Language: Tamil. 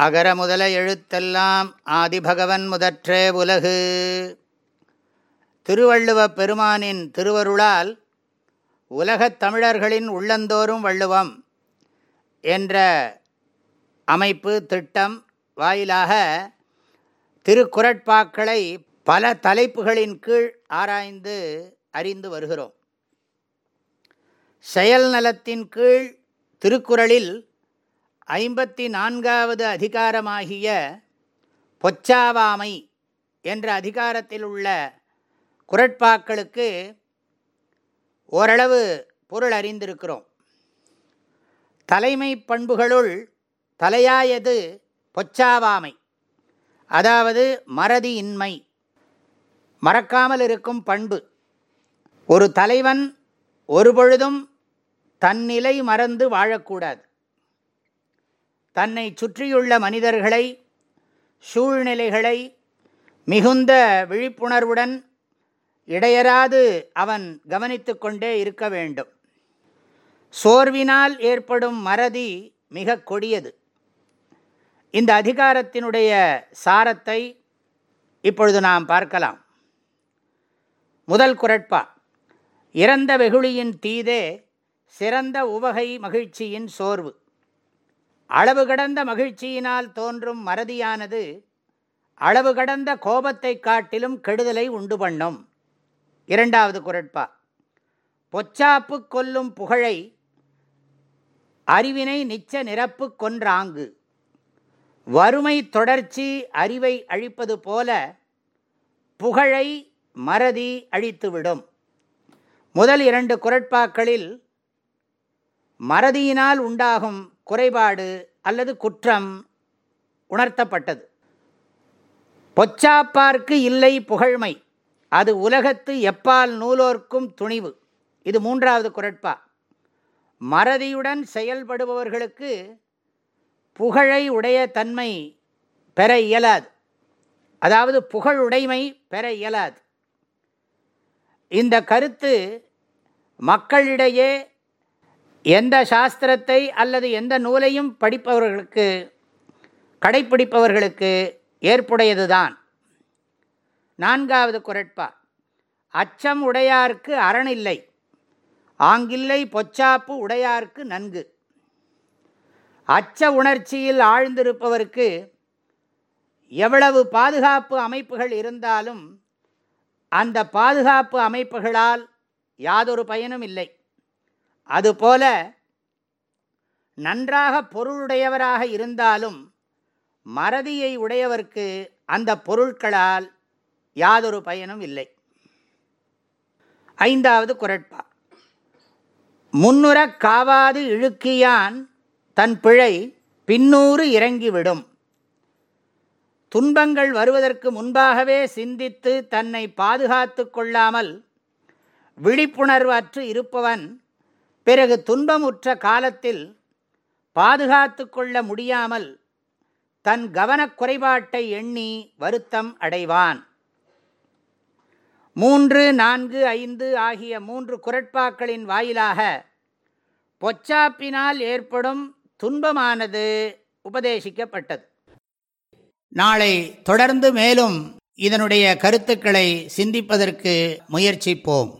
அகர முதல எழுத்தெல்லாம் ஆதிபகவன் முதற்றே உலகு. திருவள்ளுவப் பெருமானின் திருவருளால் உலகத் தமிழர்களின் உள்ளந்தோறும் வள்ளுவம் என்ற அமைப்பு திட்டம் வாயிலாக திருக்குறட்பாக்களை பல தலைப்புகளின் கீழ் ஆராய்ந்து அறிந்து வருகிறோம். செயல் நலத்தின் கீழ் திருக்குறளில் ஐம்பத்தி நான்காவது அதிகாரமாகிய பொச்சாவாமை என்ற அதிகாரத்தில் உள்ள குரட்பாக்களுக்கு ஓரளவு பொருள் அறிந்திருக்கிறோம். தலைமை பண்புகளுள் தலையாயது பொச்சாவாமை. அதாவது மறதி இன்மை மறக்காமல் இருக்கும் பண்பு. ஒரு தலைவன் ஒருபொழுதும் தன்னிலை மறந்து வாழக்கூடாது. தன்னை சுற்றியுள்ள மனிதர்களை சூழ்நிலைகளை மிகுந்த விழிப்புணர்வுடன் இடையராது அவன் கவனித்து கொண்டே இருக்க வேண்டும். சோர்வினால் ஏற்படும் மறதி மிக கொடியது. இந்த அதிகாரத்தினுடைய சாரத்தை இப்பொழுது நாம் பார்க்கலாம். முதல் குரட்பா இறந்த வெகுளியின் தீதே சிறந்த உவகை மகிழ்ச்சியின் சோர்வு. அளவு கடந்த மகிழ்ச்சியினால் தோன்றும் மறதியானது அளவு கடந்த கோபத்தை காட்டிலும் கெடுதலை உண்டு பண்ணும். இரண்டாவது குரட்பா. பொச்சாப்பு கொல்லும் புகழை அறிவினை நிச்ச நிரப்பு கொன்றாங்கு. வறுமை தொடர்ச்சி அறிவை அழிப்பது போல புகழை மறதி அழித்துவிடும். முதல் இரண்டு குரட்பாக்களில் மறதியினால் உண்டாகும் குறைபாடு அல்லது குற்றம் உணர்த்தப்பட்டது. பொச்சாப்பார்க்கு இல்லை புகழ்மை. அது உலகத்து எப்பால் நூலோர்க்கும் துணிவு. இது மூன்றாவது குரட்பா. மறதியுடன் செயல்படுபவர்களுக்கு புகழை உடைய தன்மை பெற இயலாது. அதாவது புகழுடைமை பெற இயலாது. இந்த கருத்து மக்களிடையே எந்த சாஸ்திரத்தை அல்லது எந்த நூலையும் படிப்பவர்களுக்கு கடைப்பிடிப்பவர்களுக்கு ஏற்புடையதுதான். நான்காவது குரட்பா. அச்சம் உடையார்க்கு அரண் இல்லை ஆங்கில்லை பொச்சாப்பு உடையார்க்கு நன்கு. அச்ச உணர்ச்சியில் ஆழ்ந்திருப்பவருக்கு எவ்வளவு பாதுகாப்பு அமைப்புகள் இருந்தாலும் அந்த பாதுகாப்பு அமைப்புகளால் யாதொரு பயனும் இல்லை. அதுபோல நன்றாக பொருளுடையவராக இருந்தாலும் மறதியை உடையவர்க்கு அந்த பொருட்களால் யாதொரு பயனும் இல்லை. ஐந்தாவது குரட்பா. முன்னுறக் காவாது இழுக்கியான் தன் பிழை பின்னூறு இறங்கிவிடும். துன்பங்கள் வருவதற்கு முன்பாகவே சிந்தித்து தன்னை பாதுகாத்து கொள்ளாமல் விழிப்புணர்வற்று இருப்பவன் பிறகு துன்பமுற்ற காலத்தில் பாதுகாத்து கொள்ள முடியாமல் தன் கவனக்குறைபாட்டை எண்ணி வருத்தம் அடைவான். மூன்று நான்கு ஐந்து ஆகிய மூன்று குரட்பாக்களின் வாயிலாக பொச்சாப்பினால் ஏற்படும் துன்பமானது உபதேசிக்கப்பட்டது. நாளை தொடர்ந்து மேலும் இதனுடைய கருத்துக்களை சிந்திப்பதற்கு முயற்சிப்போம்.